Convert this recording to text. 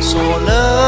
说了